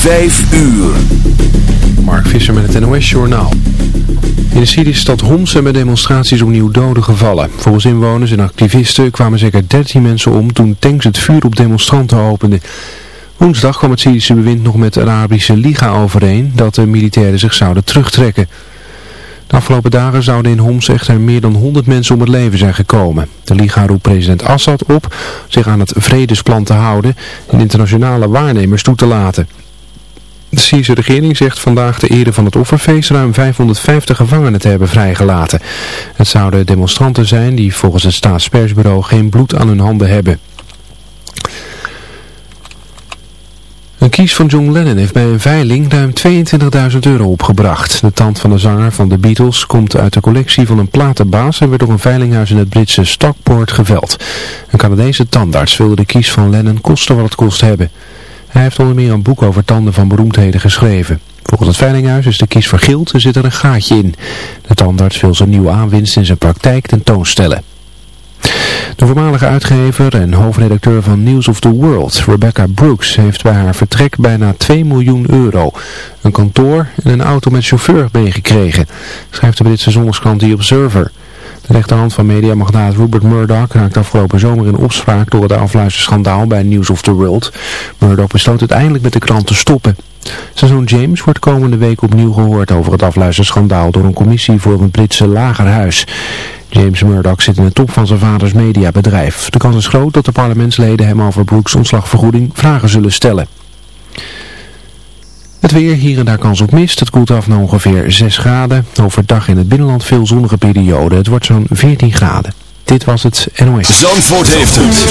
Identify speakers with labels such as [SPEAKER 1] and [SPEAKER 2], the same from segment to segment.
[SPEAKER 1] Vijf uur.
[SPEAKER 2] Mark Visser met het NOS Journaal. In de Syrische stad Homs hebben demonstraties opnieuw doden gevallen. Volgens inwoners en activisten kwamen zeker 13 mensen om toen tanks het vuur op demonstranten openden. Woensdag kwam het Syrische bewind nog met de Arabische Liga overeen dat de militairen zich zouden terugtrekken. De afgelopen dagen zouden in Homs echter meer dan 100 mensen om het leven zijn gekomen. De Liga roept president Assad op zich aan het vredesplan te houden en internationale waarnemers toe te laten. De Syrische regering zegt vandaag de ere van het offerfeest ruim 550 gevangenen te hebben vrijgelaten. Het zouden demonstranten zijn die volgens het staatspersbureau geen bloed aan hun handen hebben. Een kies van John Lennon heeft bij een veiling ruim 22.000 euro opgebracht. De tand van de zanger van de Beatles komt uit de collectie van een platenbaas en werd door een veilinghuis in het Britse Stockport geveld. Een Canadese tandarts wilde de kies van Lennon kosten wat het kost hebben. Hij heeft onder meer een boek over tanden van beroemdheden geschreven. Volgens het veilinghuis is de kies vergild en zit er een gaatje in. De tandarts wil zijn nieuwe aanwinst in zijn praktijk tentoonstellen. De voormalige uitgever en hoofdredacteur van News of the World, Rebecca Brooks, heeft bij haar vertrek bijna 2 miljoen euro, een kantoor en een auto met chauffeur meegekregen, schrijft de Britse zondagskrant The Observer. De rechterhand van mediamagnaat Rupert Murdoch raakte afgelopen zomer in opspraak door het afluisterschandaal bij News of the World. Murdoch besloot uiteindelijk met de krant te stoppen. Zijn zoon James wordt komende week opnieuw gehoord over het afluisterschandaal door een commissie voor het Britse lagerhuis. James Murdoch zit in de top van zijn vaders mediabedrijf. De kans is groot dat de parlementsleden hem over Brooks ontslagvergoeding vragen zullen stellen. Het weer, hier en daar kans op mist. Het koelt af naar ongeveer 6 graden. Overdag in het binnenland veel zonnige periode. Het wordt zo'n 14 graden. Dit was het NOS.
[SPEAKER 1] Zandvoort heeft het.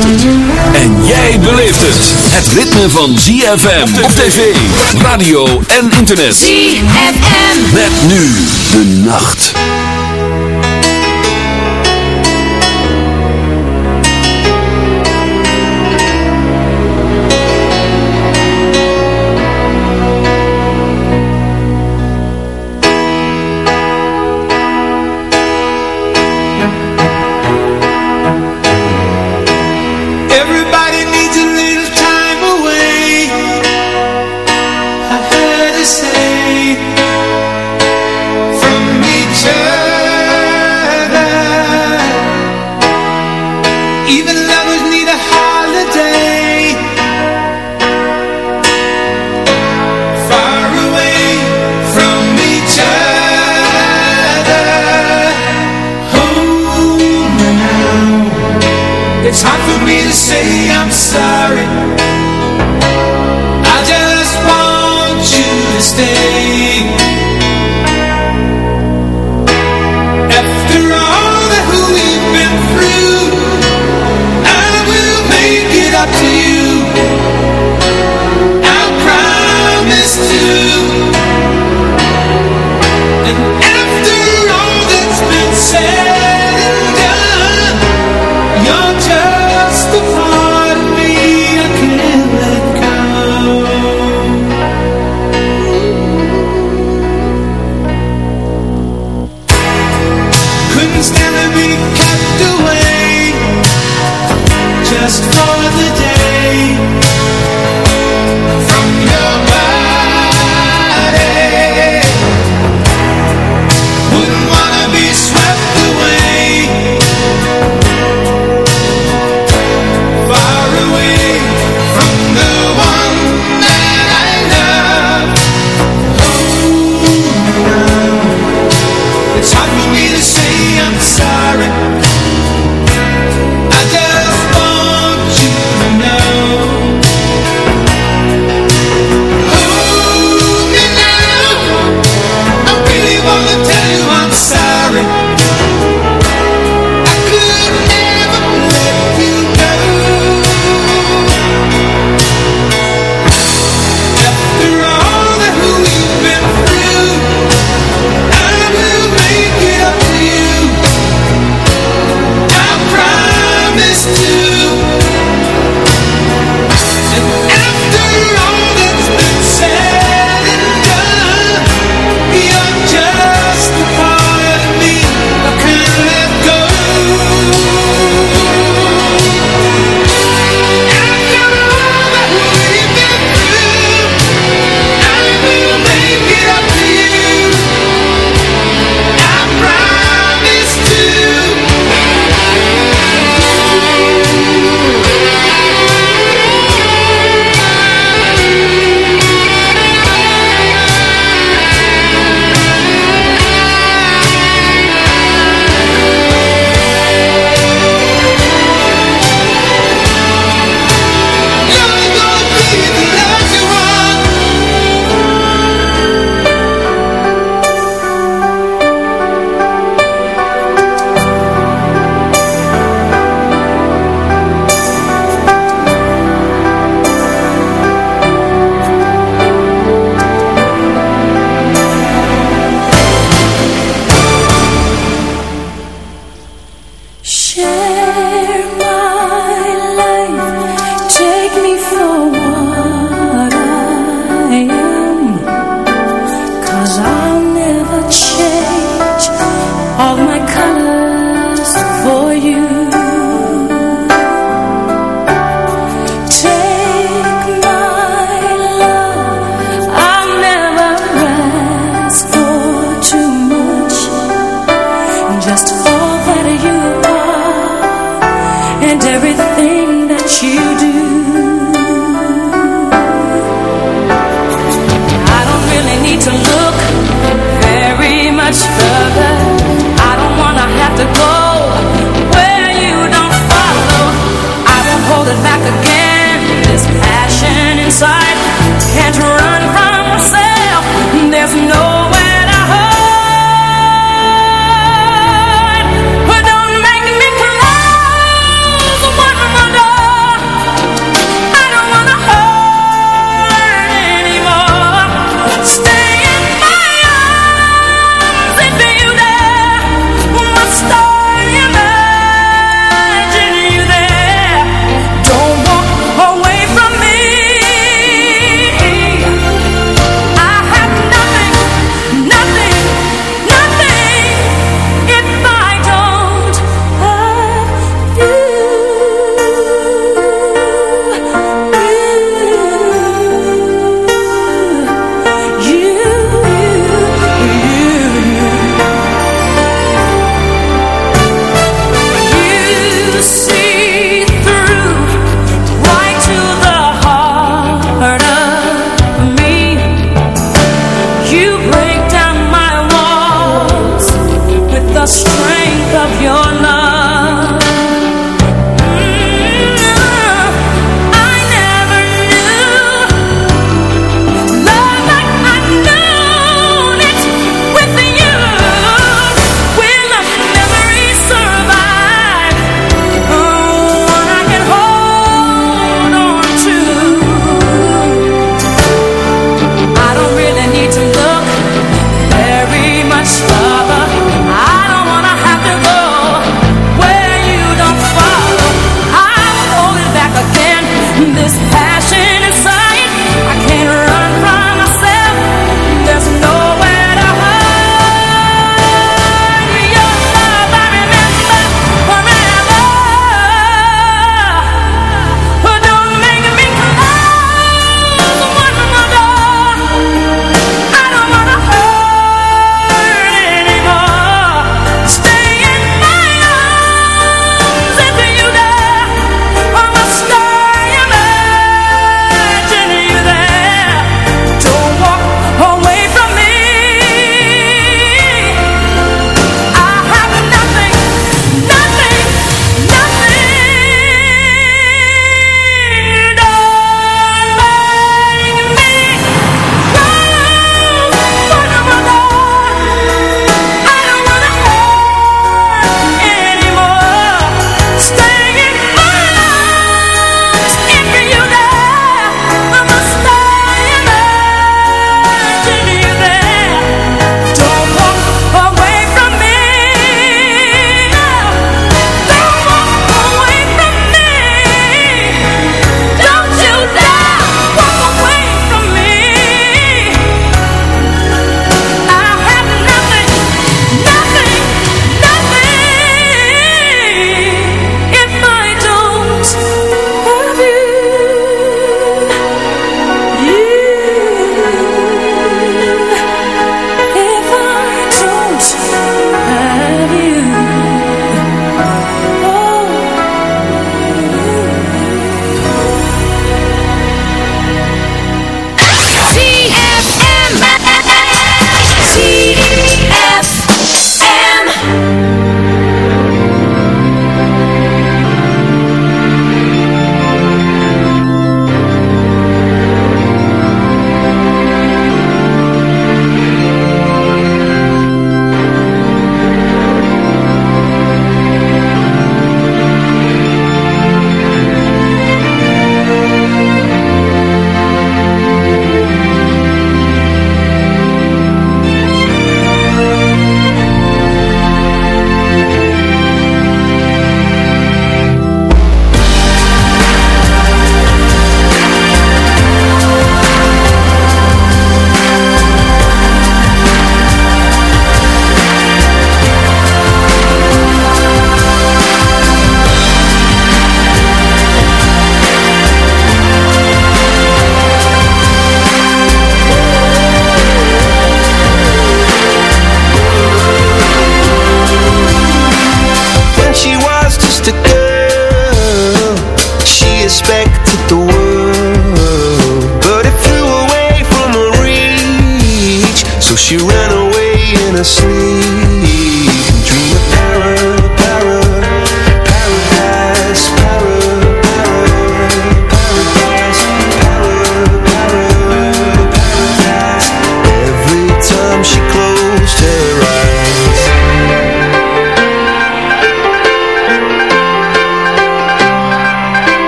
[SPEAKER 1] En jij beleeft het. Het ritme van ZFM op tv, radio en internet.
[SPEAKER 3] ZFM.
[SPEAKER 1] Met nu de nacht.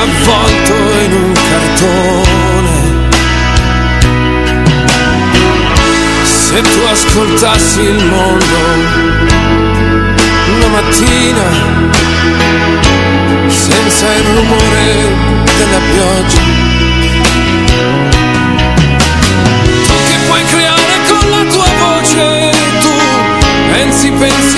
[SPEAKER 4] avvolto in un cartone. Se tu ascoltassi il mondo una mattina, senza
[SPEAKER 5] il rumore della pioggia. Tu che puoi creare con la tua voce, tu pensi, pensi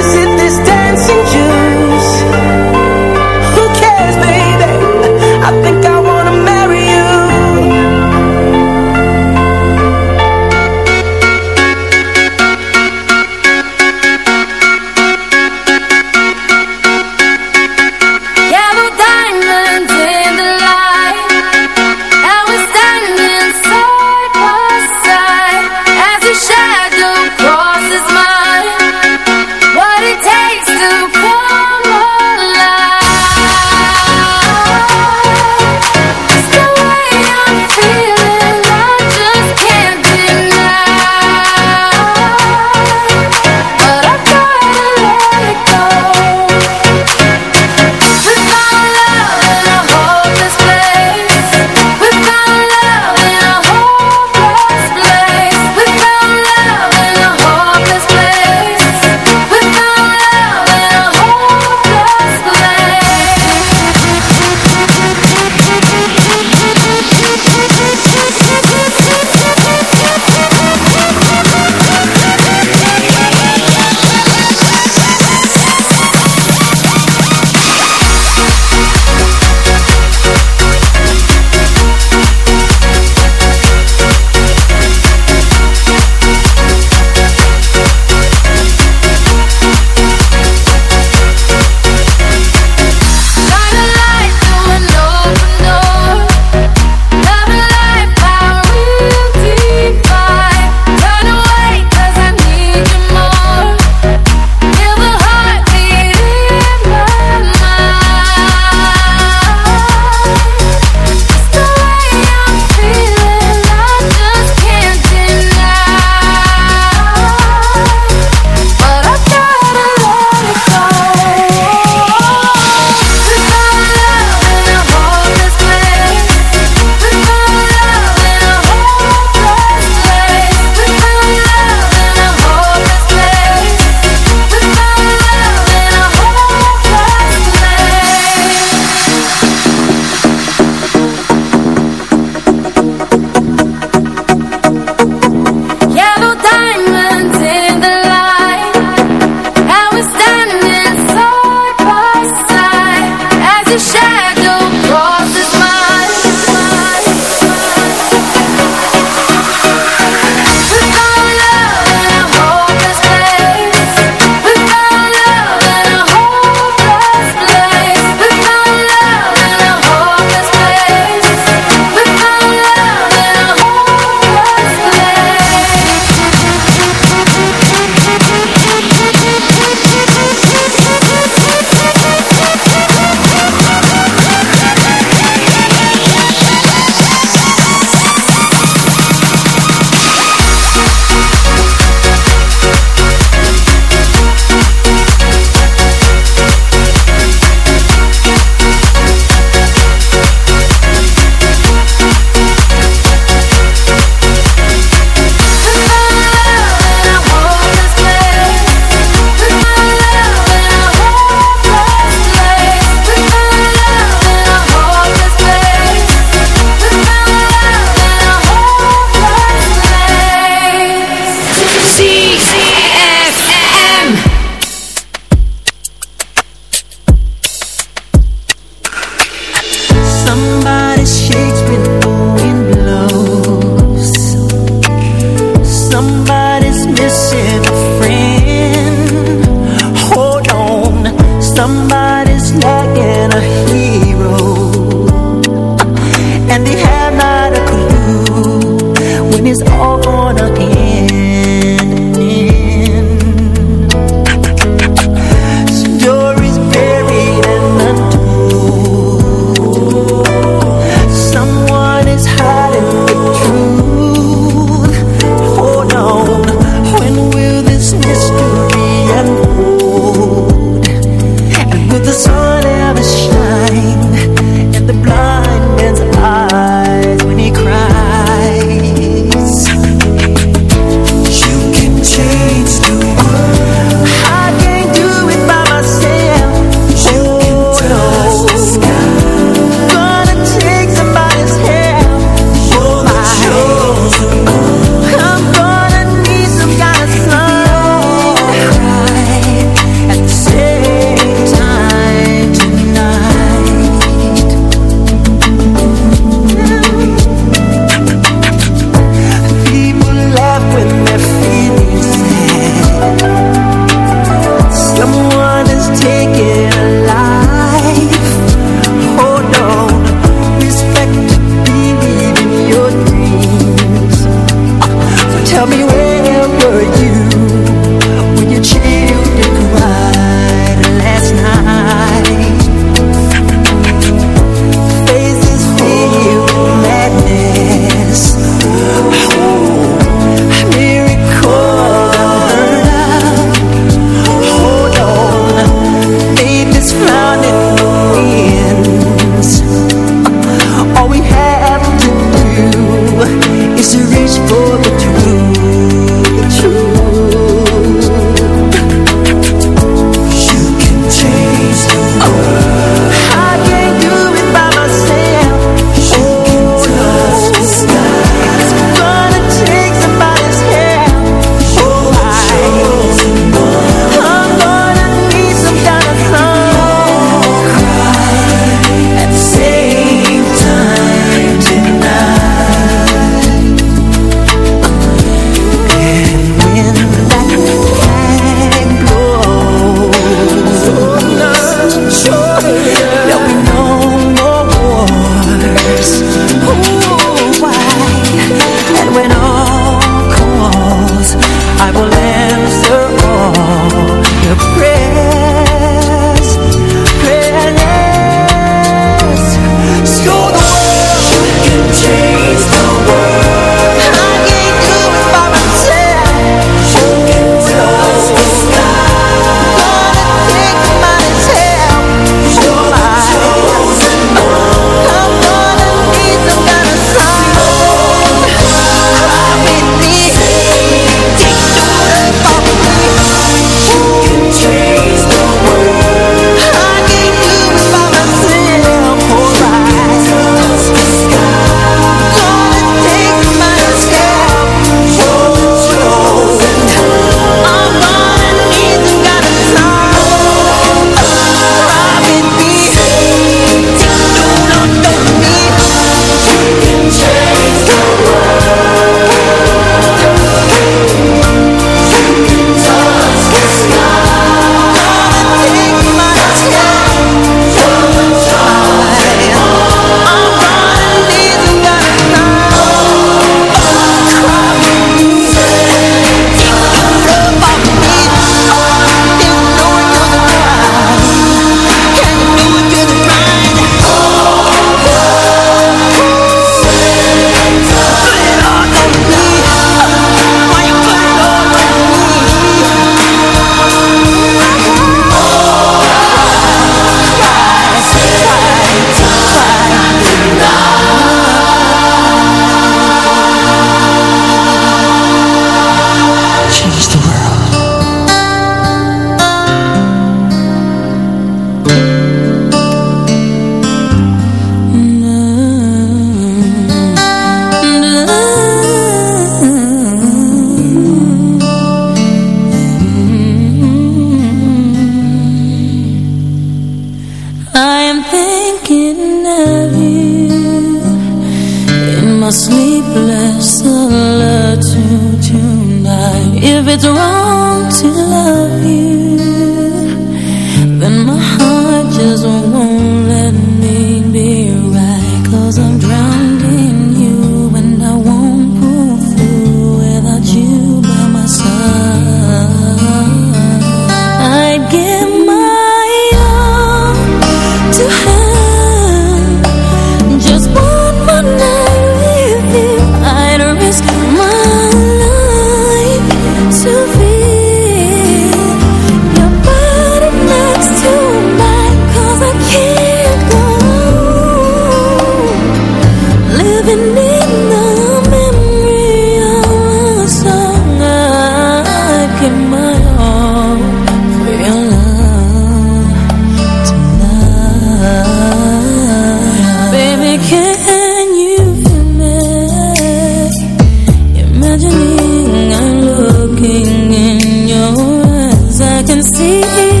[SPEAKER 5] I can
[SPEAKER 6] see.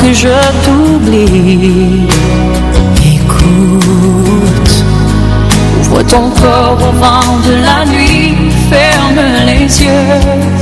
[SPEAKER 7] que je t'oublie. Écoute, ouvre ton corps au vent de la nuit, ferme les yeux